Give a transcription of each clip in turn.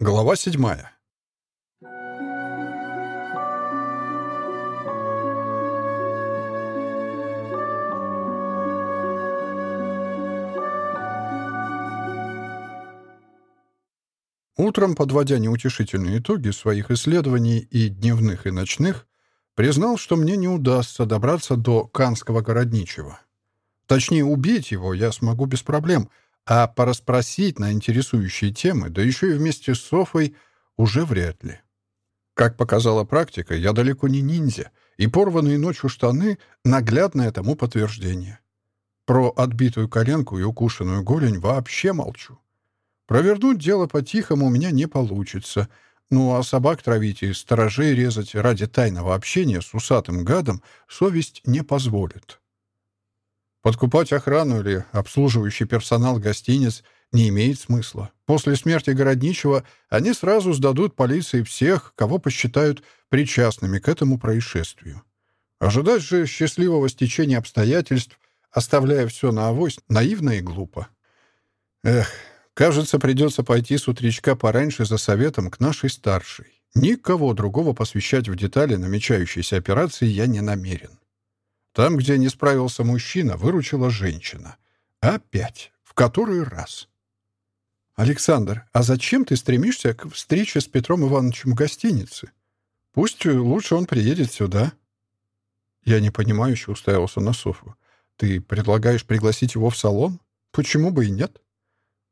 Глава седьмая. Утром, подводя неутешительные итоги своих исследований и дневных, и ночных, признал, что мне не удастся добраться до Канского городничего. Точнее, убить его я смогу без проблем — а пораспросить на интересующие темы, да еще и вместе с Софой, уже вряд ли. Как показала практика, я далеко не ниндзя, и порванные ночью штаны — наглядное тому подтверждение. Про отбитую коленку и укушенную голень вообще молчу. Провернуть дело по-тихому у меня не получится. Ну а собак травить и сторожей резать ради тайного общения с усатым гадом совесть не позволит. Подкупать охрану или обслуживающий персонал гостиниц не имеет смысла. После смерти городничего они сразу сдадут полиции всех, кого посчитают причастными к этому происшествию. Ожидать же счастливого стечения обстоятельств, оставляя все на авось, наивно и глупо. Там, где не справился мужчина, выручила женщина. Опять. В который раз. «Александр, а зачем ты стремишься к встрече с Петром Ивановичем в гостинице? Пусть лучше он приедет сюда». Я непонимающе уставился на Софу. «Ты предлагаешь пригласить его в салон? Почему бы и нет?»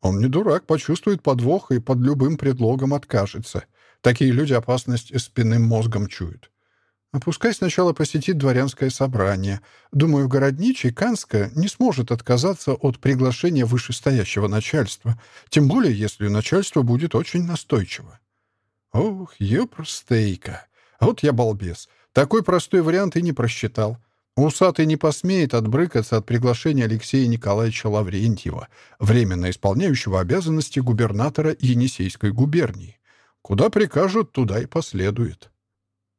«Он не дурак, почувствует подвох и под любым предлогом откажется. Такие люди опасность спинным мозгом чуют. А пускай сначала посетит дворянское собрание. Думаю, городничий Канска не сможет отказаться от приглашения вышестоящего начальства, тем более если начальство будет очень настойчиво. Ох, ёпростейка. Вот я балбес. Такой простой вариант и не просчитал. Усатый не посмеет отбрыкаться от приглашения Алексея Николаевича Лаврентьева, временно исполняющего обязанности губернатора Енисейской губернии. Куда прикажут, туда и последует.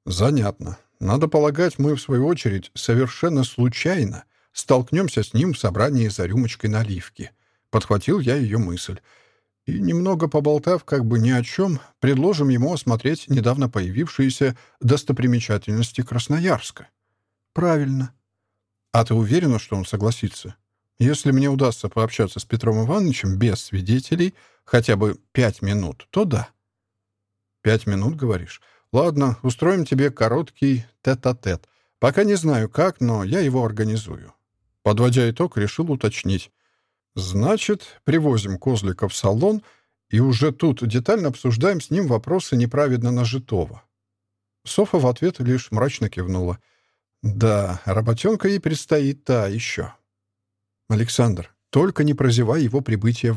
Занятно. надо полагать, мы, в свою очередь, совершенно случайно столкнемся с ним в собрании за рюмочкой наливки. Подхватил я ее мысль. И, немного поболтав как бы ни о чем, предложим ему осмотреть недавно появившиеся достопримечательности Красноярска. Правильно. А ты уверена, что он согласится? Если мне удастся пообщаться с Петром Ивановичем без свидетелей хотя бы пять минут, то да. Пять минут, говоришь? Ладно, устроим тебе короткий тет-а-тет. -тет. Пока не знаю как, но я его организую. Подводя итог, решил уточнить. Значит, привозим Козлика в салон и уже тут детально обсуждаем с ним вопросы неправедно нажитого. Софа в ответ лишь мрачно кивнула. Да, работенка ей предстоит та еще. Александр, только не прозевай его прибытие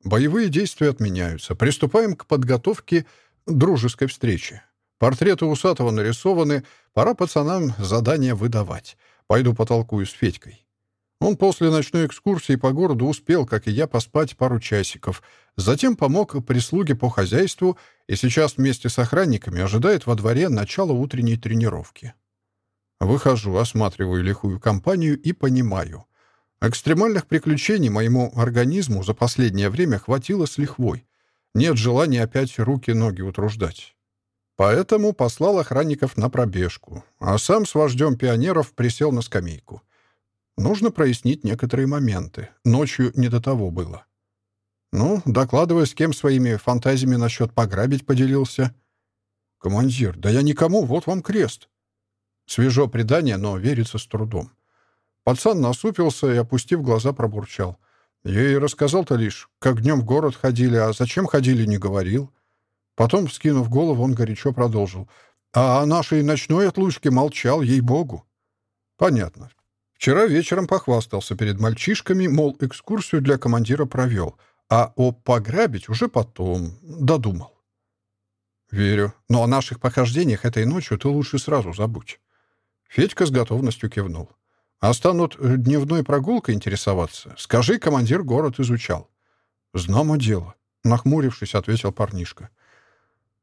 в город. Не беспокойся, все под контролем. Ну что ж, Боевые действия отменяются. Приступаем к подготовке дружеской встречи. Портреты Усатого нарисованы. Пора пацанам задание выдавать. Пойду потолкую с Федькой. Он после ночной экскурсии по городу успел, как и я, поспать пару часиков. Затем помог прислуге по хозяйству и сейчас вместе с охранниками ожидает во дворе начала утренней тренировки. Выхожу, осматриваю лихую компанию и понимаю. Экстремальных приключений моему организму за последнее время хватило с лихвой. Нет желания опять руки-ноги утруждать. Поэтому послал охранников на пробежку, а сам с вождем пионеров присел на скамейку. Нужно прояснить некоторые моменты. Ночью не до того было. Ну, докладывая, с кем своими фантазиями насчет пограбить поделился. «Командир, да я никому, вот вам крест». Свежо предание, но верится с трудом. Пацан насупился и, опустив глаза, пробурчал. Я ей рассказал-то лишь, как днем в город ходили, а зачем ходили, не говорил. Потом, вскинув голову, он горячо продолжил. А о нашей ночной отлучке молчал, ей-богу. Понятно. Вчера вечером похвастался перед мальчишками, мол, экскурсию для командира провел, а о пограбить уже потом додумал. Верю. Но о наших похождениях этой ночью ты лучше сразу забудь. Федька с готовностью кивнул. А станут А станут э, дневной прогулкой интересоваться? Скажи, командир город изучал». «Знамо дело», — нахмурившись, ответил парнишка.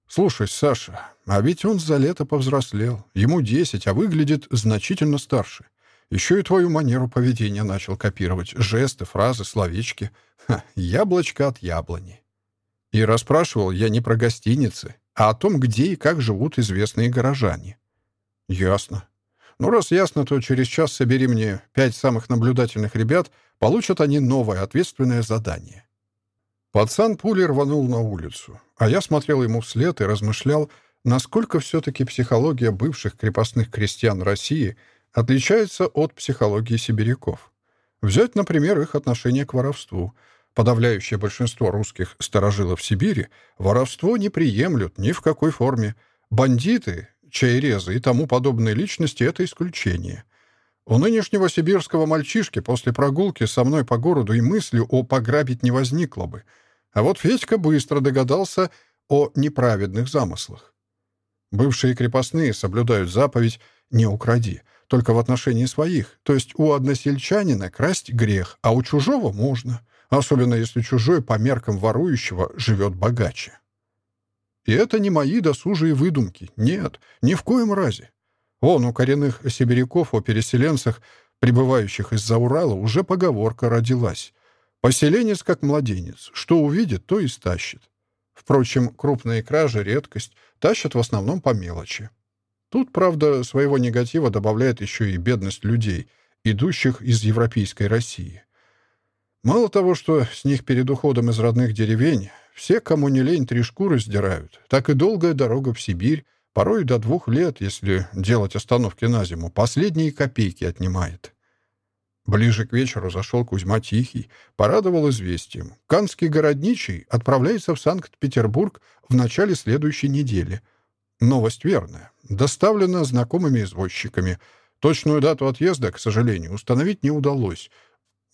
«Слушай, Саша, а ведь он за лето повзрослел. Ему десять, а выглядит значительно старше. Еще и твою манеру поведения начал копировать. Жесты, фразы, словечки. Ха, яблочко от яблони». И расспрашивал я не про гостиницы, а о том, где и как живут известные горожане. «Ясно», Ну, раз ясно, то через час собери мне пять самых наблюдательных ребят, получат они новое ответственное задание. Пацан пулей рванул на улицу, а я смотрел ему вслед и размышлял, насколько все-таки психология бывших крепостных крестьян России отличается от психологии сибиряков. Взять, например, их отношение к воровству. Подавляющее большинство русских старожилов Сибири воровство не приемлют ни в какой форме. Бандиты, чайрезы и тому подобные личности — это исключение. У нынешнего сибирского мальчишки после прогулки со мной по городу и мыслью о пограбить не возникло бы. А вот Федька быстро догадался о неправедных замыслах. Бывшие крепостные соблюдают заповедь «не укради», только в отношении своих, то есть у односельчанина красть грех, а у чужого можно, особенно если чужой И Это не мои досужие выдумки. Нет, ни в коем разе. Вон у коренных сибиряков о переселенцах, прибывающих из-за Урала, уже поговорка родилась. Поселенец как младенец. Что увидит, то и стащит. Впрочем, крупные кражи — редкость. Тащат в основном по мелочи. Тут, правда, своего негатива добавляет еще и бедность людей, идущих из европейской России. Мало того, что с них перед уходом из родных деревень все, кому не лень, три шкуры сдирают, так и долгая дорога в Сибирь, порой до двух лет, если делать остановки на зиму, последние копейки отнимает. Ближе к вечеру зашел Кузьма Тихий, порадовал известием. Канский городничий отправляется в Санкт-Петербург в начале следующей недели. Новость верная. Доставлена знакомыми извозчиками. Точную дату отъезда, к сожалению, установить не удалось.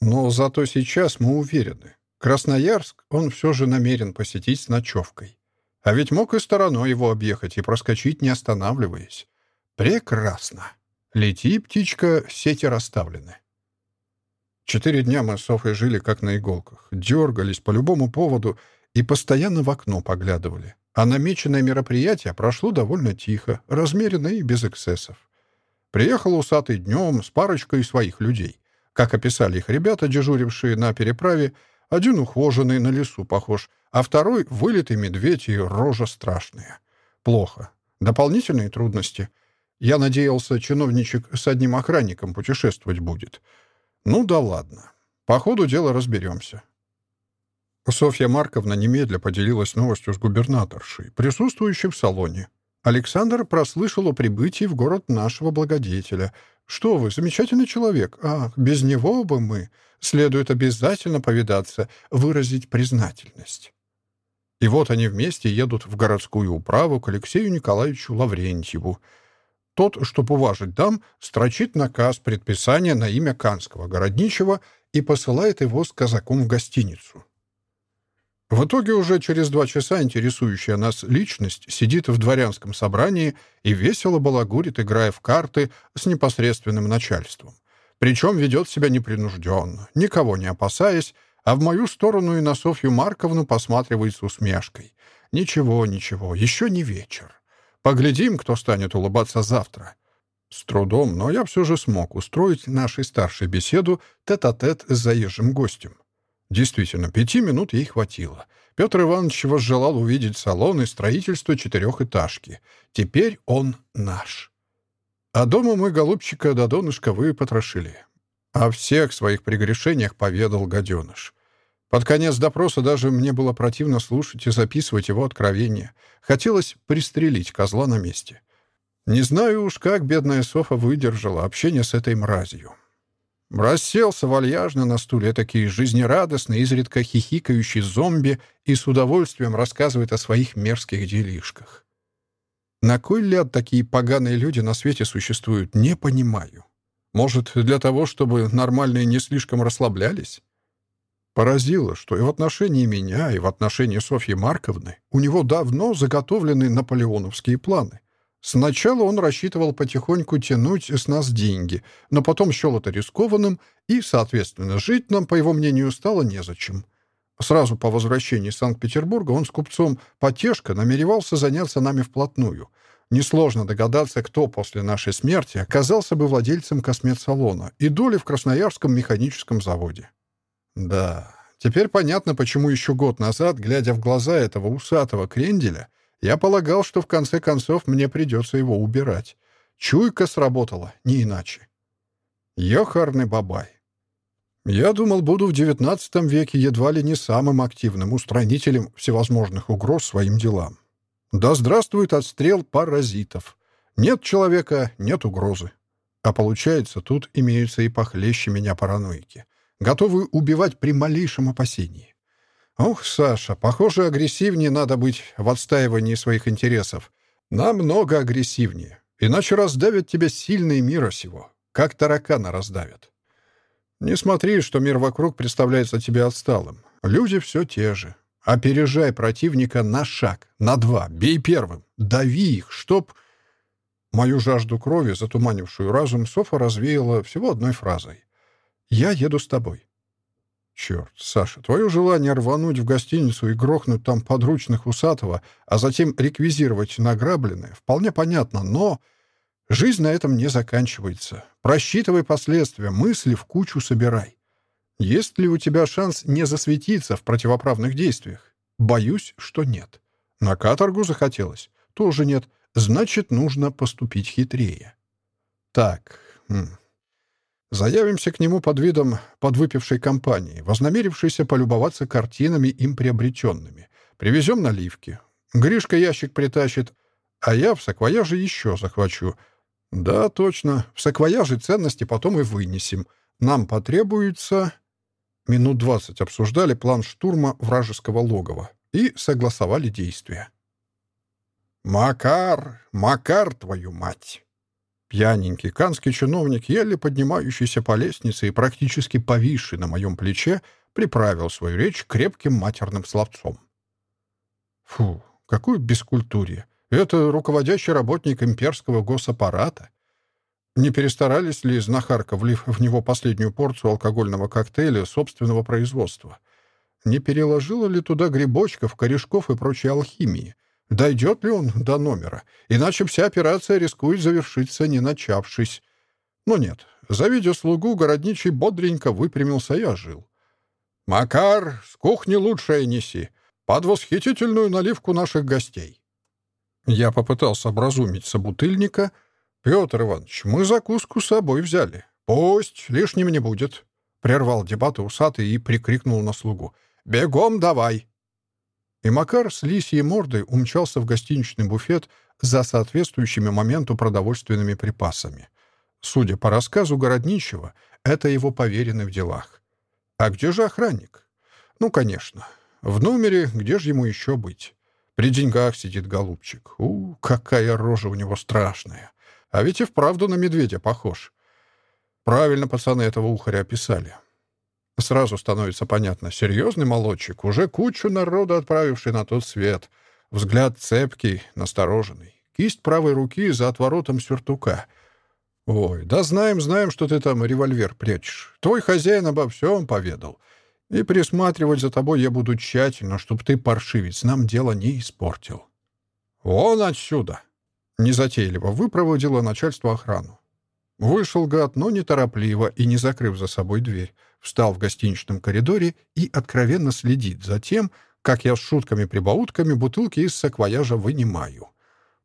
Но зато сейчас мы уверены. Красноярск, он все же намерен посетить с ночевкой. А ведь мог и стороной его объехать и проскочить, не останавливаясь. Прекрасно. Лети, птичка, сети расставлены. Четыре дня мы с Софой жили как на иголках. Дергались по любому поводу и постоянно в окно поглядывали. А намеченное мероприятие прошло довольно тихо, размеренно и без эксцессов. Приехал усатый днем с парочкой своих людей. Как описали их ребята, дежурившие на переправе, — один ухоженный, на лесу похож, а второй — вылитый медведь и рожа страшная. Плохо. Дополнительные трудности. Я надеялся, чиновничек с одним охранником путешествовать будет — ну да ладно. По ходу дела разберемся. Софья Марковна немедля поделилась новостью с губернаторшей, присутствующей в салоне. Александр прослышал о прибытии Что вы, замечательный человек. А, без него бы мы. Следует обязательно повидаться, выразить признательность. И вот они вместе едут в городскую управу к Алексею Николаевичу Лаврентьеву. Тот, чтоб уважить дам, строчит наказ предписания на имя Канского городничего и посылает его с казаком в гостиницу. В итоге уже через два часа интересующая нас личность сидит в дворянском собрании и весело балагурит, играя в карты с непосредственным начальством. Причем ведет себя непринужденно, никого не опасаясь, а в мою сторону и на Софью Марковну посматривает с усмешкой. Ничего, ничего, еще не вечер. Поглядим, кто станет улыбаться завтра. С трудом, но я все же Действительно, пяти минут ей хватило. Петр Иванович возжелал увидеть салон и строительство четырехэтажки. Теперь он наш. А дома мы голубчика до донышка потрошили. О всех своих прегрешениях поведал гаденыш. Под конец допроса даже мне было противно слушать и записывать его откровения. Хотелось пристрелить козла на месте. Не знаю уж, как бедная Софа выдержала общение с этой мразью. Расселся вальяжно на стуле такие жизнерадостные, изредка хихикающие зомби и с удовольствием рассказывает о своих мерзких делишках. На кой ляд такие поганые люди на свете существуют, не понимаю. Может, для того, чтобы нормальные не слишком расслаблялись? Поразило, что и в отношении меня, и в отношении Софьи Марковны у него давно заготовлены наполеоновские планы. Сначала он рассчитывал потихоньку тянуть с нас деньги, но потом счел это рискованным, и, соответственно, жить нам, по его мнению, стало незачем. Сразу по возвращении из Санкт-Петербурга он с купцом Потешко намеревался заняться нами вплотную. Несложно догадаться, кто после нашей смерти оказался бы владельцем косметсалона и доли в Красноярском механическом заводе. Да, теперь понятно, почему еще год назад, глядя в глаза этого усатого кренделя, я полагал, что в конце концов мне придется его убирать. Чуйка сработала, не иначе. Йохарный бабай. Я думал, буду в XIX веке едва ли не самым активным устранителем всевозможных угроз своим делам. Да здравствует отстрел паразитов. Нет человека — нет угрозы. А получается, тут имеются и похлеще меня параноики, готовые убивать при малейшем опасении. Ох, Саша, похоже, агрессивнее надо быть в отстаивании своих интересов. Намного агрессивнее. Иначе раздавят тебя сильные мира сего, как таракана раздавят. Не смотри, что мир вокруг представляется тебе отсталым. Люди все те же. Опережай противника на шаг, на два, бей первым, дави их, чтоб... Мою жажду крови, затуманившую разум, Софа развеяла всего одной фразой. «Я еду с тобой». Черт, Саша, твое желание рвануть в гостиницу и грохнуть там подручных усатого, а затем реквизировать награбленное, вполне понятно, но жизнь на этом не заканчивается. Просчитывай последствия, мысли в кучу собирай. Есть ли у тебя шанс не засветиться в противоправных действиях? Боюсь, что нет. На каторгу захотелось? Тоже нет. Значит, нужно поступить хитрее. Так, хм. хм. Заявимся к нему под видом подвыпившей компании, вознамерившейся полюбоваться картинами им приобретенными. Привезем наливки. Гришка ящик притащит, а я в саквояже еще захвачу. Да, точно, в саквояже ценности потом и вынесем. Нам потребуется... Минут двадцать обсуждали план штурма вражеского логова и согласовали действия. «Макар! Макар, твою мать!» Пьяненький канский чиновник, еле поднимающийся по лестнице и практически повисший на моем плече, приправил свою речь крепким матерным словцом. Фу, какое бескультурье! Это руководящий работник имперского госаппарата. Не перестарались ли знахарка, влив в него последнюю порцию алкогольного коктейля собственного производства? Не переложила ли туда грибочков, корешков и прочей алхимии? Дойдет ли он до номера? Иначе вся операция рискует завершиться, не начавшись. Но нет, завидя слугу, городничий бодренько выпрямился и ожил. «Макар, с кухни лучшее неси, под восхитительную наливку наших гостей». Я попытался образумить собутыльника. «Петр Иванович, мы закуску с собой взяли. Пусть, лишним не будет», — прервал дебаты усатый и прикрикнул на слугу. «Бегом давай!» И Макар с лисьей мордой умчался в гостиничный буфет за соответствующими моменту продовольственными припасами. Судя по рассказу городничего, это его поверенный в делах. А где же охранник? Ну, конечно. В номере, где же ему еще быть? При деньгах сидит голубчик. У, какая рожа у него страшная. А ведь и вправду на медведя похож. Правильно пацаны этого ухаря описали. Сразу становится понятно. Серьезный молодчик, уже кучу народа отправивший на тот свет. Взгляд цепкий, настороженный. Кисть правой руки за отворотом сюртука. «Ой, да знаем, знаем, что ты там револьвер прячешь. Твой хозяин обо всем поведал. И присматривать за тобой я буду тщательно, чтоб ты, паршивец, нам дело не испортил». «Вон отсюда!» Незатейливо выпроводило начальство охрану. Вышел гад, но неторопливо и не закрыв за собой дверь встал в гостиничном коридоре и откровенно следит за тем, как я с шутками-прибаутками бутылки из саквояжа вынимаю.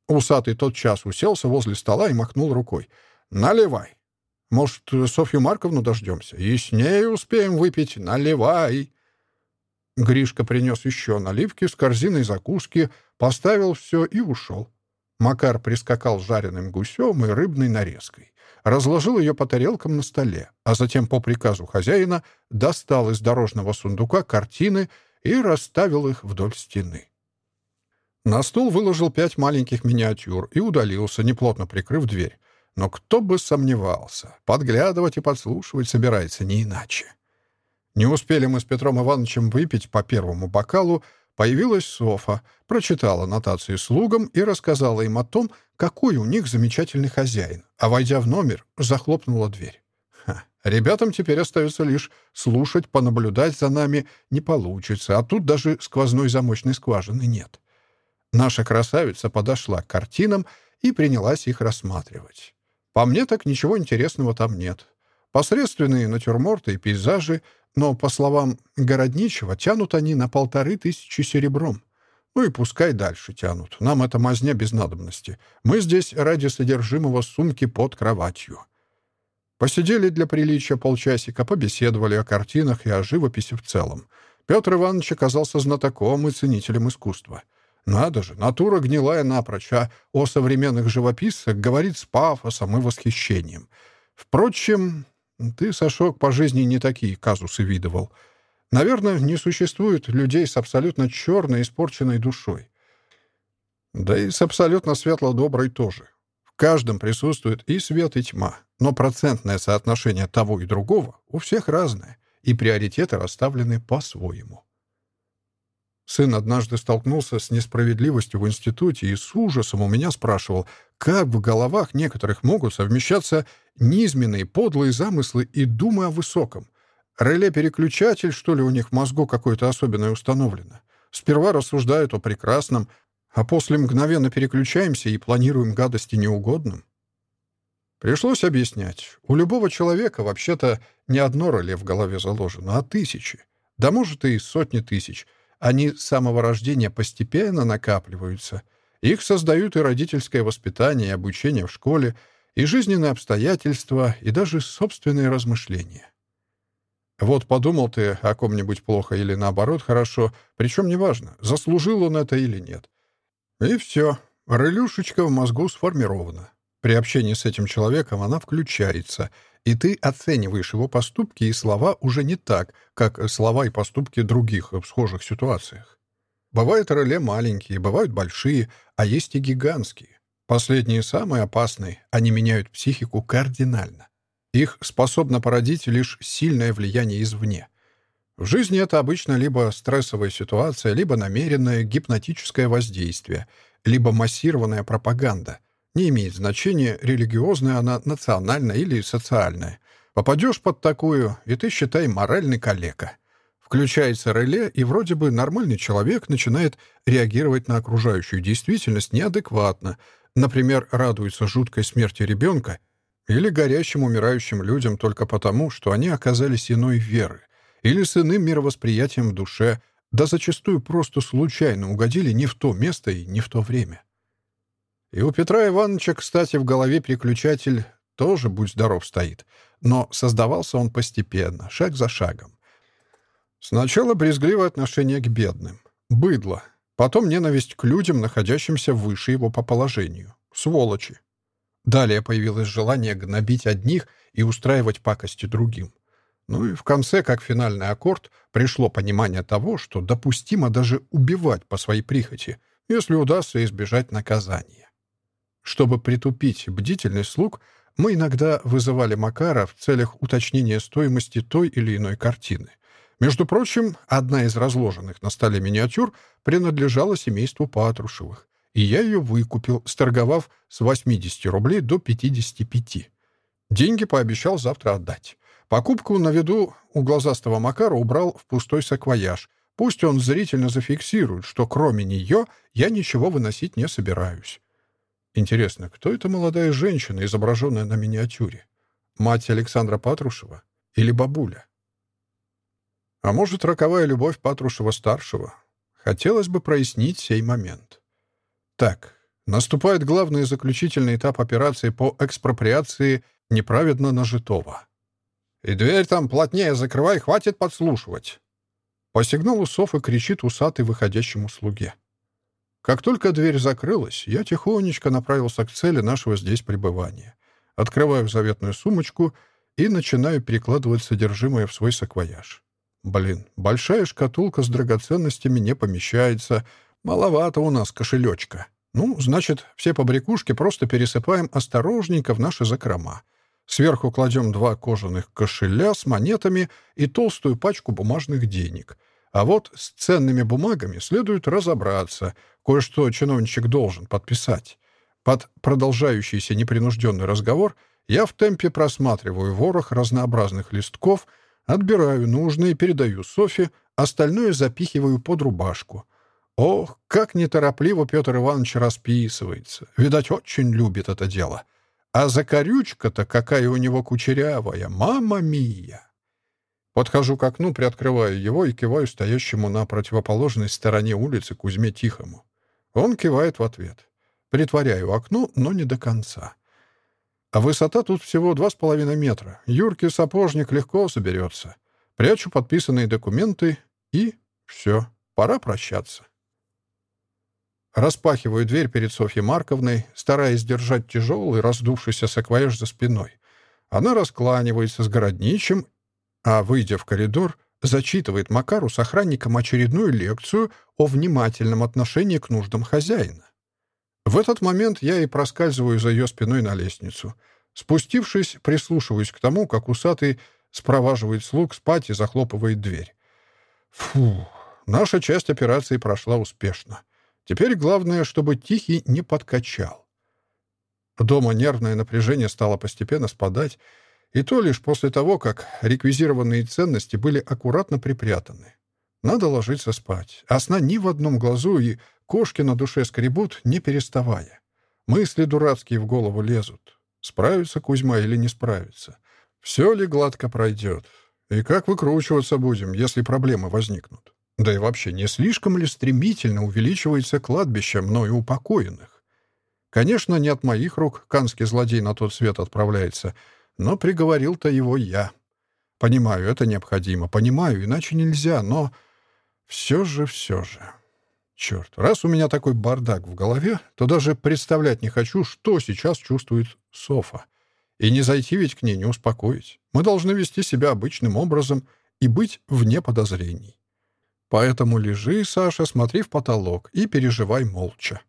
Усатый тотчас уселся возле стола и махнул рукой. «Наливай! Может, Софью Марковну дождемся? И с ней успеем выпить. Наливай!» Гришка принес еще наливки с корзиной закуски, поставил все и ушел. Макар прискакал жареным гусем и рыбной нарезкой разложил ее по тарелкам на столе, а затем по приказу хозяина достал из дорожного сундука картины и расставил их вдоль стены. На стол выложил пять маленьких миниатюр и удалился, неплотно прикрыв дверь. Но кто бы сомневался, подглядывать и подслушивать собирается не иначе. Не успели мы с Петром Ивановичем выпить по первому бокалу, Появилась Софа, прочитала нотации слугам и рассказала им о том, какой у них замечательный хозяин. А войдя в номер, захлопнула дверь. Ха. Ребятам теперь остается лишь слушать, понаблюдать за нами не получится, а тут даже сквозной замочной скважины нет. Наша красавица подошла к картинам и принялась их рассматривать. По мне так ничего интересного там нет. Посредственные натюрморты и пейзажи, но, по словам Городничего, тянут они на полторы тысячи серебром — Ну и пускай дальше тянут. Нам это мазня без надобности. Мы здесь ради содержимого сумки под кроватью. Посидели для приличия полчасика, побеседовали о картинах и о живописи в целом. Петр Иванович оказался знатоком и ценителем искусства. Надо же, натура гнилая напрочь, а о современных живописцах говорит с пафосом и восхищением. Впрочем, ты, Сашок, по Наверное, не существует людей с абсолютно черной, испорченной душой. Да и с абсолютно светло-доброй тоже. В каждом присутствует и свет, и тьма. Но процентное соотношение того и другого у всех разное, и приоритеты расставлены по-своему. Сын однажды столкнулся с несправедливостью в институте и с ужасом у меня спрашивал, как в головах некоторых могут совмещаться низменные подлые замыслы и думы о высоком — Реле переключатель, что ли, у них в мозгу какое то особенное установлено. Сперва рассуждают о прекрасном, а после мгновенно переключаемся и планируем гадости неугодным. Пришлось объяснять. У любого человека вообще-то не одно реле в голове заложено, а тысячи. Да может и сотни тысяч. Они с самого рождения постепенно накапливаются. Их создают и родительское воспитание, и обучение в школе, и жизненные обстоятельства, и даже собственные размышления. Вот подумал ты о ком-нибудь плохо или наоборот хорошо, причем неважно, заслужил он это или нет. И все, рылюшечка в мозгу сформирована. При общении с этим человеком она включается — и ты оцениваешь его поступки и слова уже не так, как слова и поступки других в схожих ситуациях. Бывают реле маленькие, бывают большие, а есть и гигантские. Последние самые опасные, они меняют психику кардинально. Их способно породить лишь сильное влияние извне. В жизни это обычно либо стрессовая ситуация, либо намеренное гипнотическое воздействие, либо массированная пропаганда. Не имеет значения, религиозная она, национальная или социальная. Попадешь под такую, и ты, считай, моральный калека. Включается реле, и вроде бы нормальный человек начинает реагировать на окружающую действительность неадекватно, например, радуется жуткой смерти ребенка или горящим умирающим людям только потому, что они оказались иной веры, или с иным мировосприятием в душе, да зачастую просто случайно угодили не в то место и не в то время. И у Петра Ивановича, кстати, в голове переключатель тоже, будь здоров, стоит. Но создавался он постепенно, шаг за шагом. Сначала брезгливое отношение к бедным. Быдло. Далее появилось желание гнобить одних и устраивать пакости другим. Ну и в конце, как финальный аккорд, пришло понимание того, что допустимо даже убивать по своей прихоти, если удастся избежать наказания. Чтобы притупить бдительный слуг, мы иногда вызывали Макара в целях уточнения стоимости той или иной картины. Между прочим, одна из разложенных на столе миниатюр принадлежала семейству Патрушевых. и я ее выкупил, сторговав с 80 рублей до 55. Деньги пообещал завтра отдать. Покупку на виду у глазастого Макара убрал в пустой саквояж. Пусть он зрительно зафиксирует, что кроме нее я ничего выносить не собираюсь. Интересно, кто эта молодая женщина, изображенная на миниатюре? Мать Александра Патрушева или бабуля? А может, роковая любовь Патрушева-старшего? Хотелось бы прояснить сей момент. Так, наступает главное заключительный этап операции по экспроприации неправедно нажитого. «И дверь там плотнее закрывай, хватит подслушивать!» По сигналу Софа кричит усатый выходящему слуге. Как только дверь закрылась, я тихонечко направился к цели нашего здесь пребывания. Открываю заветную сумочку и начинаю перекладывать содержимое в свой саквояж. Блин, большая шкатулка с драгоценностями не помещается — Маловато у нас кошелечка. Ну, значит, все побрякушки просто пересыпаем осторожненько в наши закрома. Сверху кладем два кожаных кошеля с монетами и толстую пачку бумажных денег — а вот с ценными бумагами следует разобраться. Кое-что чиновничек должен подписать. Под продолжающийся непринужденный разговор я в темпе просматриваю ворох разнообразных листков, отбираю нужные, передаю Софе, остальное запихиваю под рубашку. Ох, как неторопливо Петр Иванович расписывается. Видать, очень любит это дело. А закорючка-то какая у него кучерявая, мама мия! Подхожу к окну, приоткрываю его и киваю стоящему на противоположной стороне улицы Кузьме Тихому. Он кивает в ответ. Притворяю окно, но не до конца. А высота тут всего два с половиной метра. Юркий сапожник легко соберется. Прячу подписанные документы и все, пора прощаться. Распахиваю дверь перед Софьей Марковной, стараясь держать тяжелый, раздувшийся саквояж за спиной. Она раскланивается с городничим, а, выйдя в коридор, зачитывает Макару с охранником очередную лекцию о внимательном отношении к нуждам хозяина. В этот момент я и проскальзываю за ее спиной на лестницу. Спустившись, прислушиваюсь к тому, как усатый спроваживает слуг спать и захлопывает дверь. Фу, наша часть операции прошла успешно. Теперь главное, чтобы Тихий не подкачал. Дома нервное напряжение стало постепенно спадать, и то лишь после того, как реквизированные ценности были аккуратно припрятаны. Надо ложиться спать, а сна ни в одном глазу и кошки на душе скребут, не переставая. Мысли дурацкие в голову лезут. Справится Кузьма или не справится? Все ли гладко пройдет? И как выкручиваться будем, если проблемы возникнут? Да и вообще, не слишком ли стремительно увеличивается кладбище, мною упокоенных? Конечно, не от моих рук канский злодей на тот свет отправляется, но приговорил-то его я. Понимаю, это необходимо, понимаю, иначе нельзя, но... Все же, все же... Черт, раз у меня такой бардак в голове, то даже представлять не хочу, что сейчас чувствует Софа. И не зайти ведь к ней, не успокоить. Мы должны вести себя обычным образом и быть вне подозрений. Поэтому лежи, Саша, смотри в потолок и переживай молча.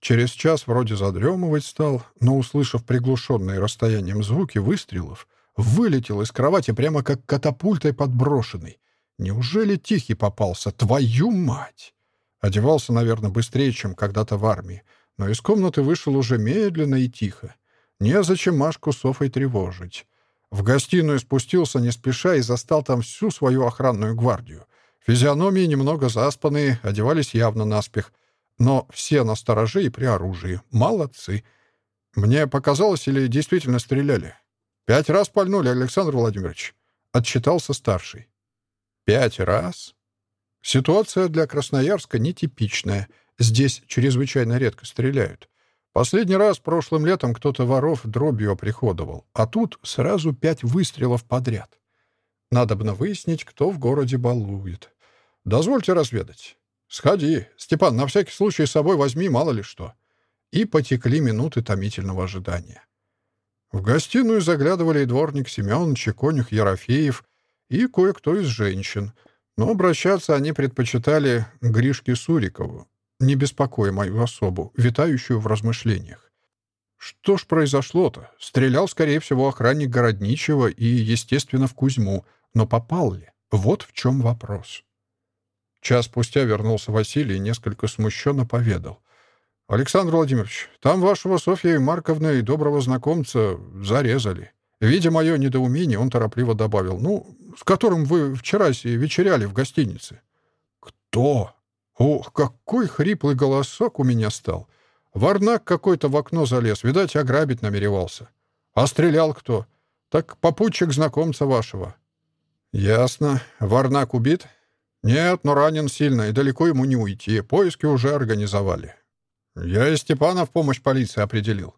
Через час вроде задремывать стал, но, услышав приглушенные расстоянием звуки выстрелов, вылетел из кровати прямо как катапультой подброшенный. Неужели Тихий попался? Твою мать! Одевался, наверное, быстрее, чем когда-то в армии, но из комнаты вышел уже медленно и тихо. Незачем Машку с Софой тревожить. В гостиную спустился не спеша и застал там всю свою охранную гвардию — Физиономии немного заспанные, одевались явно наспех. Но все на стороже и при оружии. Молодцы. Мне показалось, или действительно стреляли? Пять раз пальнули, Александр Владимирович. Отчитался старший. Пять раз? Ситуация для Красноярска нетипичная. Здесь чрезвычайно редко стреляют. Последний раз прошлым летом кто-то воров дробью оприходовал, а тут сразу пять выстрелов подряд. Надобно выяснить, кто в городе балует. «Дозвольте разведать». «Сходи. Степан, на всякий случай с собой возьми, мало ли что». И потекли минуты томительного ожидания. В гостиную заглядывали и дворник Семенович, и конюх Ерофеев, и кое-кто из женщин. Но обращаться они предпочитали к Гришке Сурикову, не беспокоя мою особу, витающую в размышлениях. Что ж произошло-то? Стрелял, скорее всего, охранник Городничего и, естественно, в Кузьму. Но попал ли? Вот в чем вопрос. Час спустя вернулся Василий и несколько смущенно поведал. «Александр Владимирович, там вашего Софья Марковна и доброго знакомца зарезали». Видя мое недоумение, он торопливо добавил. «Ну, с которым вы вчера вечеряли в гостинице». «Кто?» Ох, какой хриплый голосок у меня стал. Варнак какой-то в окно залез, видать, ограбить намеревался. А стрелял кто? Так попутчик знакомца вашего. Ясно. Варнак убит? «Нет, но ранен сильно, и далеко ему не уйти. Поиски уже организовали. Я и Степана в помощь полиции определил».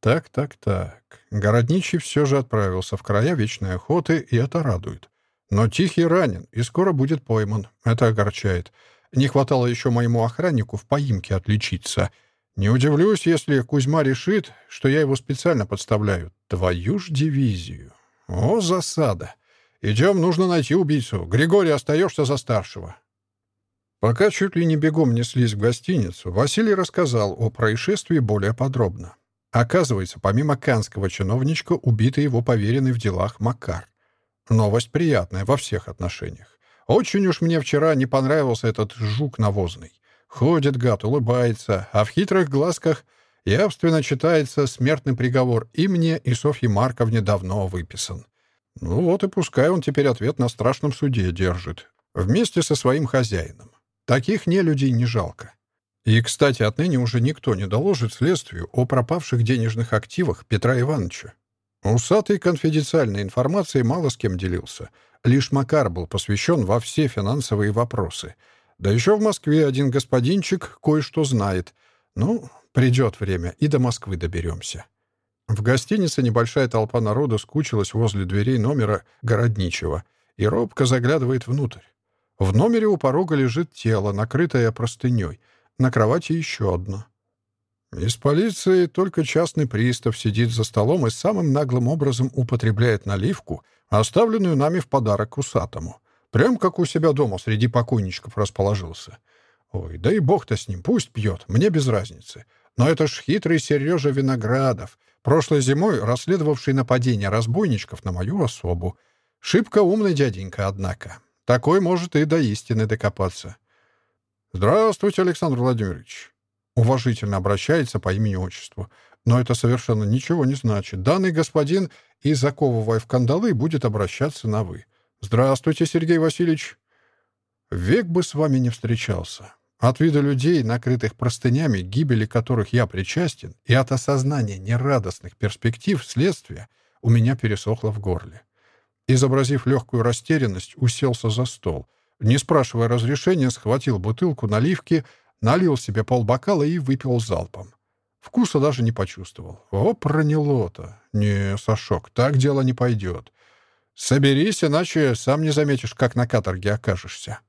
Так, так, так. Городничий все же отправился в края вечной охоты, и это радует. Но Тихий ранен, и скоро будет пойман. Это огорчает. Не хватало еще моему охраннику в поимке отличиться. Не удивлюсь, если Кузьма решит, что я его специально подставляю. Твою ж дивизию. О, засада! «Идем, нужно найти убийцу. Григорий, остаешься за старшего». Пока чуть ли не бегом неслись в гостиницу, Василий рассказал о происшествии более подробно. Оказывается, помимо канского чиновничка, убитый его поверенный в делах Макар. Новость приятная во всех отношениях. Очень уж мне вчера не понравился этот жук навозный. Ходит гад, улыбается, а в хитрых глазках явственно читается смертный приговор и мне, и Софье Марковне давно выписан. Ну вот и пускай он теперь ответ на страшном суде держит. Вместе со своим хозяином. Таких не людей не жалко. И, кстати, отныне уже никто не доложит следствию о пропавших денежных активах Петра Ивановича. Усатый конфиденциальной информацией мало с кем делился. Лишь Макар был посвящен во все финансовые вопросы. Да еще в Москве один господинчик кое-что знает. Ну, придет время, и до Москвы доберемся. В гостинице небольшая толпа народа скучилась возле дверей номера Городничего и робко заглядывает внутрь. В номере у порога лежит тело, накрытое простыней. На кровати еще одно. Из полиции только частный пристав сидит за столом и самым наглым образом употребляет наливку, оставленную нами в подарок усатому. Прям как у себя дома среди покойничков расположился. Ой, да и бог-то с ним, пусть пьет, мне без разницы. Но это ж хитрый Сережа Виноградов, прошлой зимой расследовавший нападение разбойничков на мою особу. Шибко умный дяденька, однако. Такой может и до истины докопаться. «Здравствуйте, Александр Владимирович!» Уважительно обращается по имени-отчеству. Но это совершенно ничего не значит. Данный господин, и заковывая в кандалы, будет обращаться на «вы». «Здравствуйте, Сергей Васильевич!» «Век бы с вами не встречался. От вида людей, накрытых простынями, гибели которых я причастен, и от осознания нерадостных перспектив следствия у меня пересохло в горле. Изобразив легкую растерянность, уселся за стол. Не спрашивая разрешения, схватил бутылку наливки, налил себе полбокала и выпил залпом. Вкуса даже не почувствовал. О, проняло-то. Не, Сашок, так дело не пойдет. Соберись, иначе сам не заметишь, как на каторге окажешься.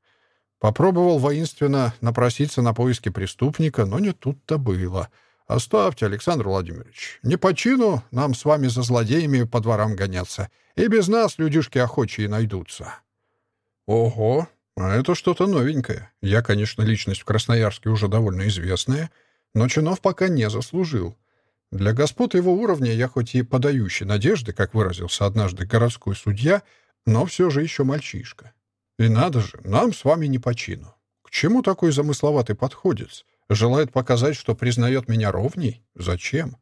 Попробовал воинственно напроситься на поиски преступника, но не тут-то было. «Оставьте, Александр Владимирович. Не по чину нам с вами за злодеями по дворам гоняться. И без нас людишки охочие найдутся». «Ого, а это что-то новенькое. Я, конечно, личность в Красноярске уже довольно известная, но чинов пока не заслужил. Для господ его уровня я хоть и подающий надежды, как выразился однажды городской судья, но все же еще мальчишка. И надо же, нам с вами не по чину. К чему такой замысловатый подходец? Желает показать, что признает меня ровней? Зачем?»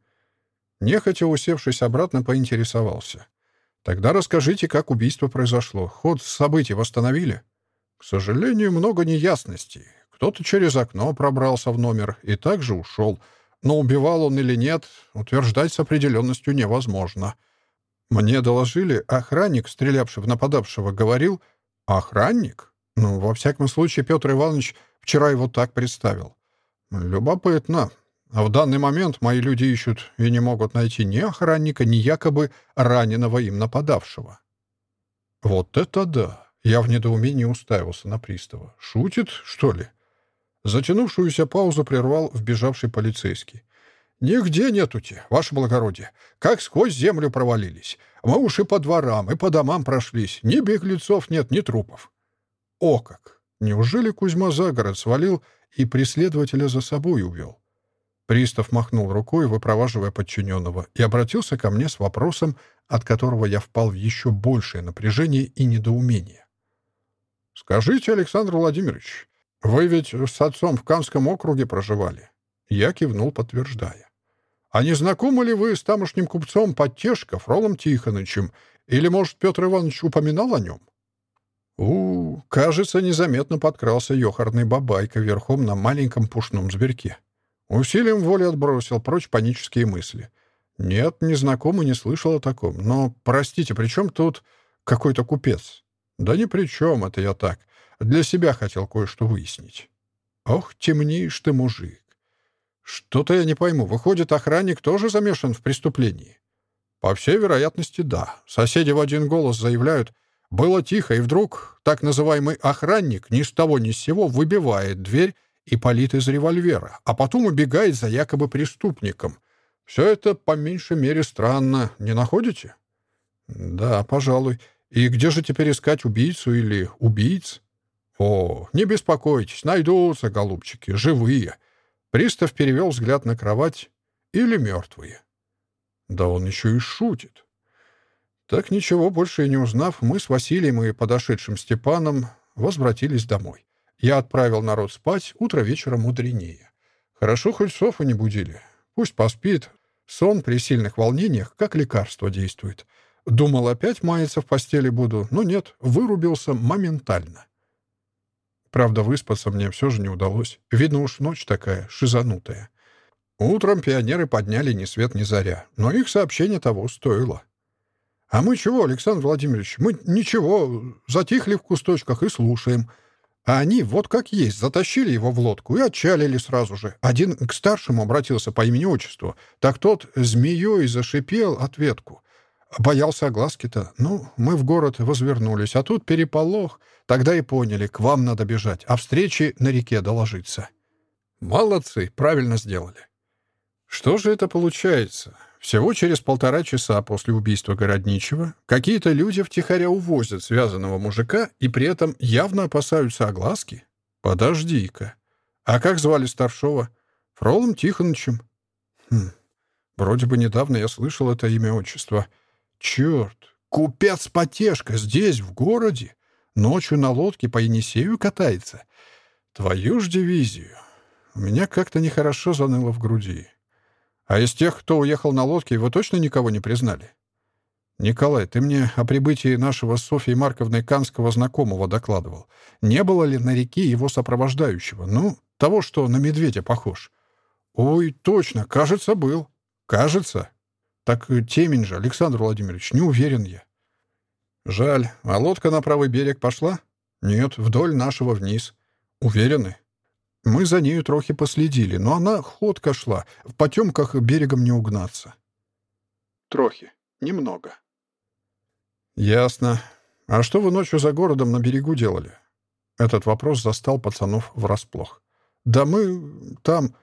Нехотя усевшись обратно, поинтересовался. Тогда расскажите, как убийство произошло. Ход событий восстановили? К сожалению, много неясностей. Кто-то через окно пробрался в номер и также ушел. Но убивал он или нет, утверждать с определенностью невозможно. Мне доложили, охранник, стрелявший в нападавшего, говорил... охранник? Ну, во всяком случае, Петр Иванович вчера его так представил. Любопытно. А в данный момент мои люди ищут и не могут найти ни охранника, ни якобы раненого им нападавшего. Вот это да! Я в недоумении уставился на пристава. Шутит, что ли? Затянувшуюся паузу прервал вбежавший полицейский. «Нигде нетути, ваше благородие. Как сквозь землю провалились. Мы уж и по дворам, и по домам прошлись. Ни беглецов нет, ни трупов». «О как! Неужели Кузьма за город свалил и преследователя за собой увел?» Пристав махнул рукой, выпроваживая подчиненного, и обратился ко мне с вопросом, от которого я впал в еще большее напряжение и недоумение. «Скажите, Александр Владимирович, вы ведь с отцом в Камском округе проживали?» Я кивнул, подтверждая. «А не знакомы ли вы с тамошним купцом Подтешко, Фролом Тихонычем? Или, может, Петр Иванович упоминал о нем?» У, -у кажется, незаметно подкрался ёхарный бабайка верхом на маленьком пушном зверьке. Усилием воли отбросил прочь панические мысли. Нет, незнакомый не слышал о таком. Но, простите, при чем тут какой-то купец? Да ни при чем, это я так. Для себя хотел кое-что выяснить. Ох, темнеешь ты, мужик. Что-то я не пойму. Выходит, охранник тоже замешан в преступлении? По всей вероятности, да. Соседи в один голос заявляют, было тихо, и вдруг так называемый охранник ни с того ни с сего выбивает дверь и палит из револьвера, а потом убегает за якобы преступником. Все это по меньшей мере странно, не находите? Да, пожалуй. И где же теперь искать убийцу или убийц? О, не беспокойтесь, найдутся, голубчики, живые. Пристав перевел взгляд на кровать. Или мертвые. Да он еще и шутит. Так ничего больше и не узнав, мы с Василием и подошедшим Степаном возвратились домой. Я Правда, выспаться мне все же не удалось. Видно уж ночь такая, шизанутая. Утром пионеры подняли ни свет, ни заря. Но их сообщение того стоило. «А мы чего, Александр Владимирович? Мы ничего, затихли в кусточках и слушаем. А они вот как есть затащили его в лодку и отчалили сразу же. Один к старшему обратился по имени-отчеству. Так тот змеей зашипел ответку. Боялся огласки-то. Ну, мы в город возвернулись, а тут переполох. Тогда и поняли, к вам надо бежать, а встречи на реке доложиться. Молодцы, правильно сделали. Что же это получается? Всего через полтора часа после убийства Городничего какие-то люди втихаря увозят связанного мужика и при этом явно опасаются огласки? Подожди-ка. А как звали старшего? Фролом Тихоновичем. Хм. Вроде бы недавно я слышал это имя-отчество. Черт, купец Потешка здесь, в городе. Ночью на лодке по Енисею катается. Твою ж дивизию. У меня как-то нехорошо заныло в груди. А из тех, кто уехал на лодке, вы точно никого не признали? Николай, ты мне о прибытии Так темень же, Александр Владимирович, не уверен я. Жаль. А лодка на правый берег пошла? Нет, вдоль нашего вниз. Уверены? Мы за нею трохи последили, но она ходка шла, в потемках берегом не угнаться. Трохи. Немного. Ясно. А что вы ночью за городом на берегу делали? Этот вопрос застал пацанов врасплох. Да мы там...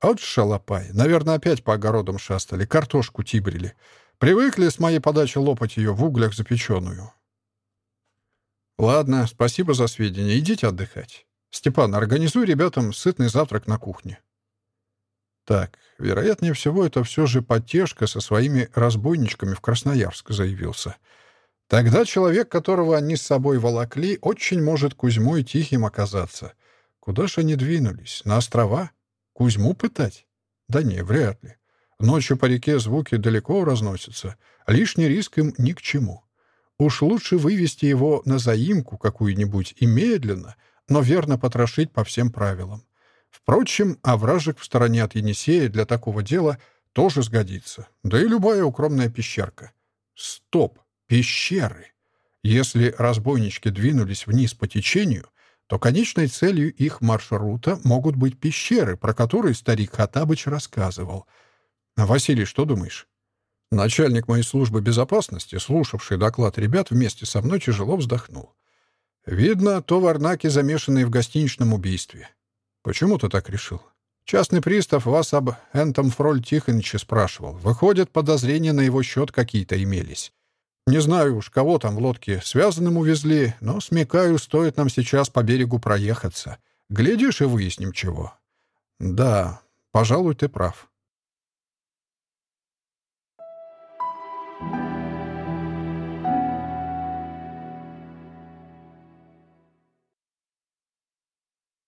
От шалопай. Наверное, опять по огородам шастали, картошку тибрили. Привыкли с моей подачи лопать ее в углях запеченную. Ладно, спасибо за сведения. Идите отдыхать. «Степан, организуй ребятам сытный завтрак на кухне». Так, вероятнее всего, это все же подтежка со своими разбойничками в Красноярск заявился. Тогда человек, которого они с собой волокли, очень может Кузьмой Тихим оказаться. Куда ж они двинулись? На острова? Кузьму пытать? Да не, вряд ли. Ночью по реке звуки далеко разносятся. Лишний риск им ни к чему. Уж лучше вывести его на заимку какую-нибудь и медленно, но верно потрошить по всем правилам. Впрочем, овражек в стороне от Енисея для такого дела тоже сгодится. Да и любая укромная пещерка. Стоп! Пещеры! Если разбойнички двинулись вниз по течению, то конечной целью их маршрута могут быть пещеры, про которые старик Хатабыч рассказывал. «Василий, что думаешь?» Начальник моей службы безопасности, слушавший доклад ребят, вместе со мной тяжело вздохнул. Видно, то варнаки, замешанные в гостиничном убийстве. Почему ты так решил? Частный пристав вас об Энтом Фроль Тихоновиче спрашивал. Выходят, подозрения на его счет какие-то имелись. Не знаю уж, кого там в лодке связанным увезли, но, смекаю, стоит нам сейчас по берегу проехаться. Глядишь и выясним чего. Да, пожалуй, ты прав.